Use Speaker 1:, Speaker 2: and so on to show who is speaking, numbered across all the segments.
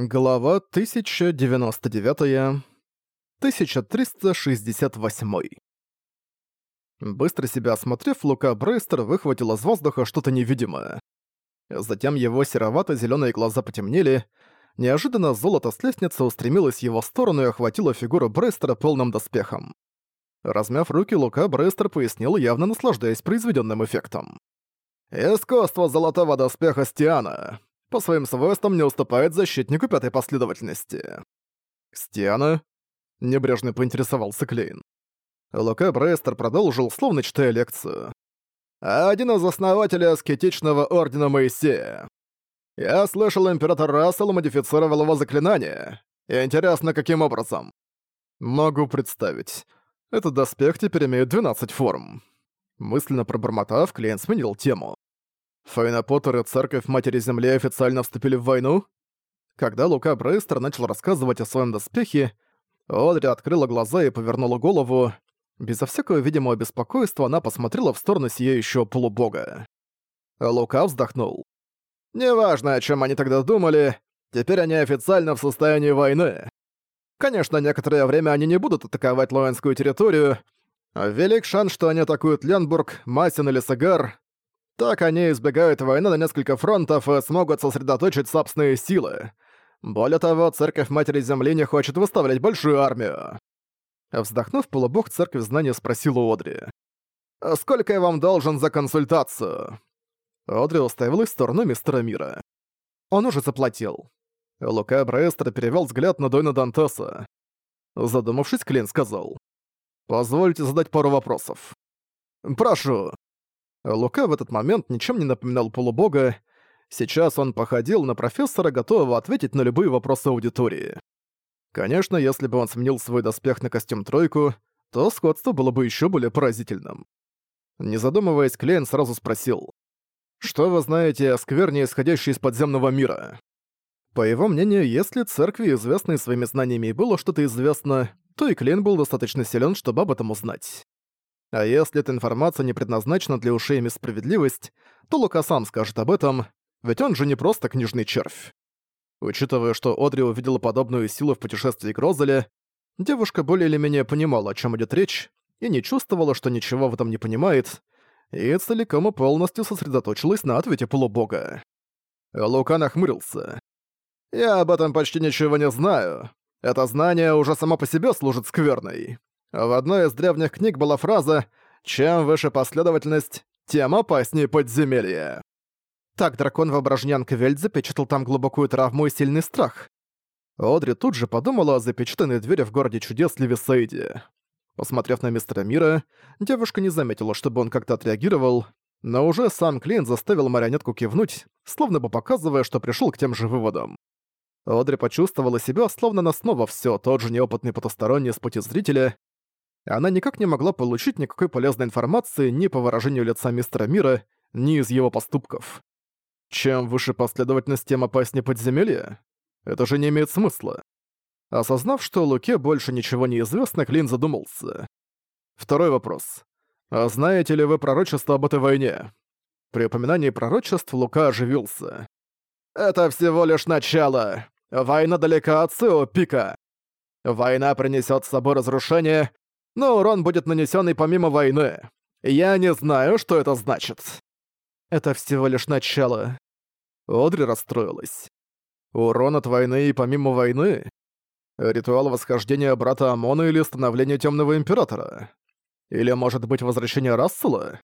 Speaker 1: Глава 1099. 1368. Быстро себя осмотрев, Лука Брейстер выхватил из воздуха что-то невидимое. Затем его серовато зеленые глаза потемнели. Неожиданно золото с лестницы устремилось в его сторону и охватило фигуру Брейстера полным доспехом. Размяв руки, Лука Брейстер пояснил, явно наслаждаясь произведенным эффектом. «Искусство золотого доспеха Стиана!» по своим свойствам не уступает защитнику пятой последовательности. «Стена?» — небрежно поинтересовался Клейн. Лука Брестер продолжил, словно читая лекцию. «Один из основателей аскетичного Ордена Моисея. Я слышал, император Рассел модифицировал его заклинание. Интересно, каким образом?» «Могу представить. Этот доспех теперь имеет 12 форм». Мысленно пробормотав, Клейн сменил тему. Фейна Поттер и Церковь Матери Земли официально вступили в войну? Когда Лука Брейстер начал рассказывать о своем доспехе, Одри открыла глаза и повернула голову. Безо всякого видимого беспокойства она посмотрела в сторону сияющего полубога. Лука вздохнул. «Неважно, о чем они тогда думали, теперь они официально в состоянии войны. Конечно, некоторое время они не будут атаковать Лоэнскую территорию. А велик шанс, что они атакуют Ленбург, Масин или Сагар, так они избегают войны на несколько фронтов и смогут сосредоточить собственные силы. Более того, Церковь Матери Земли не хочет выставлять большую армию. Вздохнув, полубог Церковь Знания спросила Одри. «А «Сколько я вам должен за консультацию?» Одри уставилась в сторону мистера Мира. «Он уже заплатил». Лука Браэстер перевел взгляд на Дойна Дантеса. Задумавшись, Клин сказал. «Позвольте задать пару вопросов». «Прошу». Э, Лука в этот момент ничем не напоминал полубога. Сейчас он походил на профессора, готового ответить на любые вопросы аудитории. Конечно, если бы он сменил свой доспех на костюм тройку, то сходство было бы еще более поразительным. Не задумываясь, Клейн сразу спросил. «Что вы знаете о скверне, исходящей из подземного мира?» По его мнению, если церкви, известной своими знаниями, было что-то известно, то и Клейн был достаточно силен, чтобы об этом узнать. А если эта информация не предназначена для ушей Мисс Справедливость, то Лука сам скажет об этом, ведь он же не просто книжный червь. Учитывая, что Одри увидела подобную силу в путешествии к Розале, девушка более или менее понимала, о чем идет речь, и не чувствовала, что ничего в этом не понимает, и целиком и полностью сосредоточилась на ответе полубога. Лука нахмурился. «Я об этом почти ничего не знаю. Это знание уже само по себе служит скверной. В одной из древних книг была фраза «Чем выше последовательность, тем опаснее подземелье». Так дракон воображнянка Вельд запечатал там глубокую травму и сильный страх. Одри тут же подумала о запечатанной двери в городе чудес Левисейде. Посмотрев на мистера Мира, девушка не заметила, чтобы он как-то отреагировал, но уже сам Клейн заставил марионетку кивнуть, словно бы показывая, что пришел к тем же выводам. Одри почувствовала себя, словно на снова все тот же неопытный потусторонний с пути зрителя, а она никак не могла получить никакой полезной информации ни по выражению лица мистера Мира, ни из его поступков. Чем выше последовательность, тем опаснее подземелье? Это же не имеет смысла. Осознав, что Луке больше ничего не известно, Клин задумался. Второй вопрос. А знаете ли вы пророчество об этой войне? При упоминании пророчеств Лука оживился. «Это всего лишь начало. Война далека от Сио Война принесет с собой разрушение, но урон будет нанесен и помимо войны. Я не знаю, что это значит. Это всего лишь начало. Одри расстроилась. Урон от войны и помимо войны? Ритуал восхождения брата Омона или становление Темного Императора? Или, может быть, возвращение Рассела?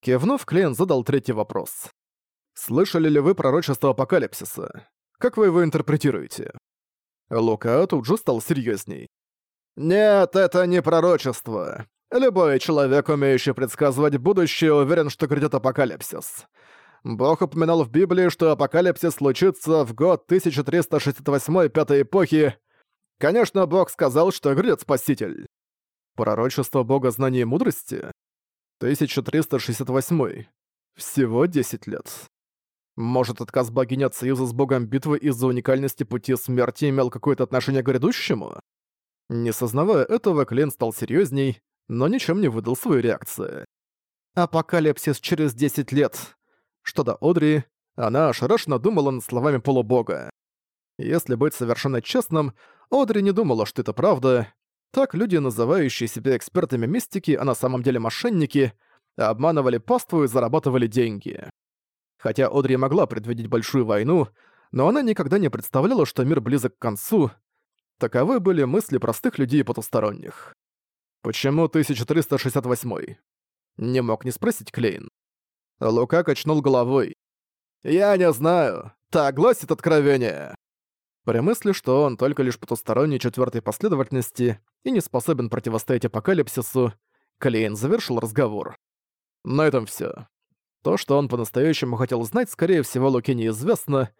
Speaker 1: Кивнув, Клейн задал третий вопрос. «Слышали ли вы пророчество Апокалипсиса? Как вы его интерпретируете?» Лука тут же стал серьезней. Нет, это не пророчество. Любой человек, умеющий предсказывать будущее, уверен, что грядет апокалипсис. Бог упоминал в Библии, что апокалипсис случится в год 1368 пятой эпохи. Конечно, Бог сказал, что грядет Спаситель. Пророчество Бога знания и мудрости? 1368. Всего 10 лет. Может, отказ богини от союза с богом битвы из-за уникальности пути смерти имел какое-то отношение к грядущему? Не сознавая этого, Клен стал серьезней, но ничем не выдал свою реакцию. «Апокалипсис через 10 лет!» Что до Одри, она ошарашенно думала над словами полубога. Если быть совершенно честным, Одри не думала, что это правда. Так люди, называющие себя экспертами мистики, а на самом деле мошенники, обманывали паству и зарабатывали деньги. Хотя Одри могла предвидеть большую войну, но она никогда не представляла, что мир близок к концу, Таковы были мысли простых людей потусторонних. «Почему 1368?» Не мог не спросить Клейн. Лука качнул головой. «Я не знаю. Так гласит откровение». При мысли, что он только лишь потусторонний четвертой последовательности и не способен противостоять апокалипсису, Клейн завершил разговор. На этом все. То, что он по-настоящему хотел знать, скорее всего, Луке неизвестно.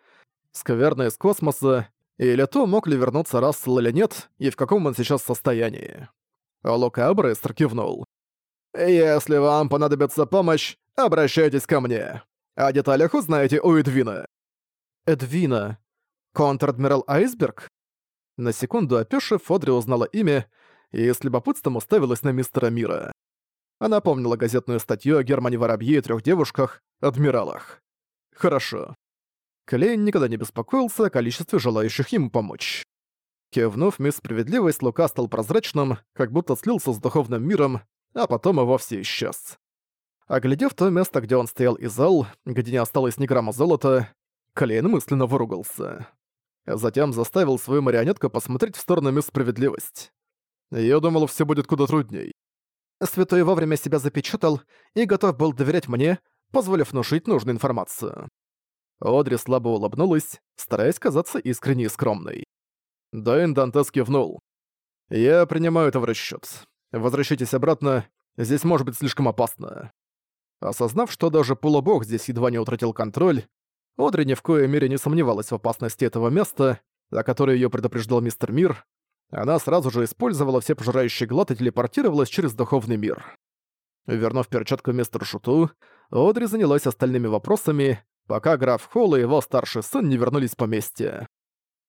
Speaker 1: Скверно из космоса, или то, мог ли вернуться Рассел или нет, и в каком он сейчас состоянии. Лука быстро кивнул. «Если вам понадобится помощь, обращайтесь ко мне. О деталях узнаете у Эдвина». «Эдвина? Контр-адмирал Айсберг?» На секунду опешив, Фодри узнала имя и с любопытством уставилась на мистера Мира. Она помнила газетную статью о Германе Воробье и трех девушках, адмиралах. «Хорошо. Клейн никогда не беспокоился о количестве желающих ему помочь. Кивнув, мисс Справедливость Лука стал прозрачным, как будто слился с духовным миром, а потом и вовсе исчез. Оглядев то место, где он стоял и зал, где не осталось ни грамма золота, Клейн мысленно выругался. Затем заставил свою марионетку посмотреть в сторону мисс Справедливость. Я думал, все будет куда трудней. Святой вовремя себя запечатал и готов был доверять мне, позволив внушить нужную информацию. Одри слабо улыбнулась, стараясь казаться искренней и скромной. Дэйн Дантес кивнул. «Я принимаю это в расчёт. Возвращайтесь обратно, здесь может быть слишком опасно». Осознав, что даже полубог здесь едва не утратил контроль, Одри ни в коей мере не сомневалась в опасности этого места, о которой её предупреждал мистер Мир, она сразу же использовала все пожирающие глад и телепортировалась через духовный мир. Вернув перчатку мистеру Шуту, Одри занялась остальными вопросами, пока граф Холл и его старший сын не вернулись в поместье.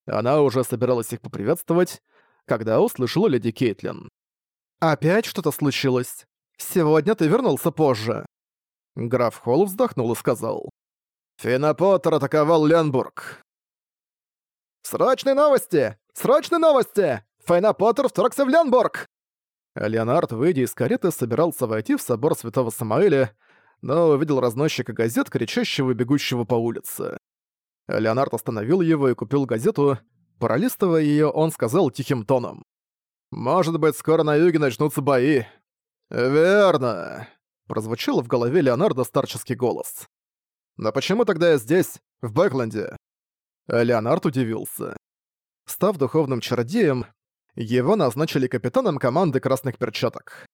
Speaker 1: Она уже собиралась их поприветствовать, когда услышала леди Кейтлин. «Опять что-то случилось. Сегодня ты вернулся позже». Граф Холл вздохнул и сказал. «Финопотер атаковал Ленбург». «Срочные новости! Срочные новости! Фейнопотер вторгся в Ленбург!» Леонард, выйдя из кареты, собирался войти в собор Святого Самаэля, но увидел разносчика газет, кричащего и бегущего по улице. Леонард остановил его и купил газету. Пролистывая ее, он сказал тихим тоном. «Может быть, скоро на юге начнутся бои». «Верно», — прозвучал в голове Леонардо старческий голос. «Но почему тогда я здесь, в Бэкленде?» Леонард удивился. Став духовным чародеем, его назначили капитаном команды красных перчаток.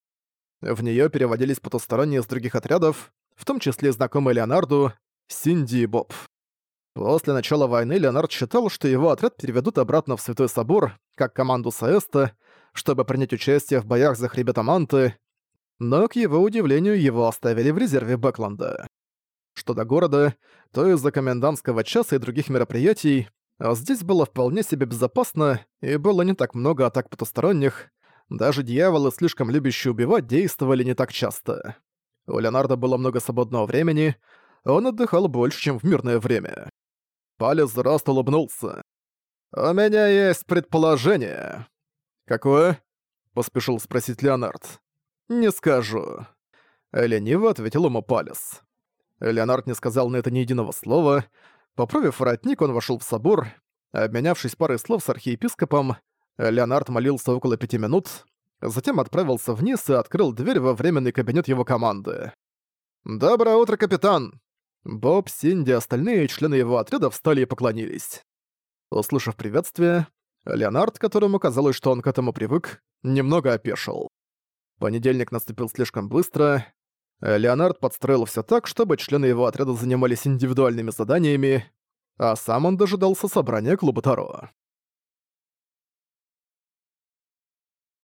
Speaker 1: В неё переводились потусторонние с других отрядов, в том числе знакомые Леонарду, Синди и Боб. После начала войны Леонард считал, что его отряд переведут обратно в Святой Собор, как команду Саэста, чтобы принять участие в боях за хребет Анты, но, к его удивлению, его оставили в резерве Бэкленда. Что до города, то из-за комендантского часа и других мероприятий, а здесь было вполне себе безопасно и было не так много атак потусторонних, даже дьяволы, слишком любящие убивать, действовали не так часто. У Леонардо было много свободного времени, он отдыхал больше, чем в мирное время. Палец Раст улыбнулся. «У меня есть предположение». «Какое?» — поспешил спросить Леонард. «Не скажу». Лениво ответил ему Палец. Леонард не сказал на это ни единого слова. Поправив воротник, он вошел в собор. Обменявшись парой слов с архиепископом, Э, Леонард молился около пяти минут, затем отправился вниз и открыл дверь во временный кабинет его команды. «Доброе утро, капитан!» Боб, Синди и остальные члены его отряда встали и поклонились. Услышав приветствие, Леонард, которому казалось, что он к этому привык, немного опешил. Понедельник наступил слишком быстро. Э, Леонард подстроил все так, чтобы члены его отряда занимались индивидуальными заданиями, а сам он дожидался собрания клуба Таро.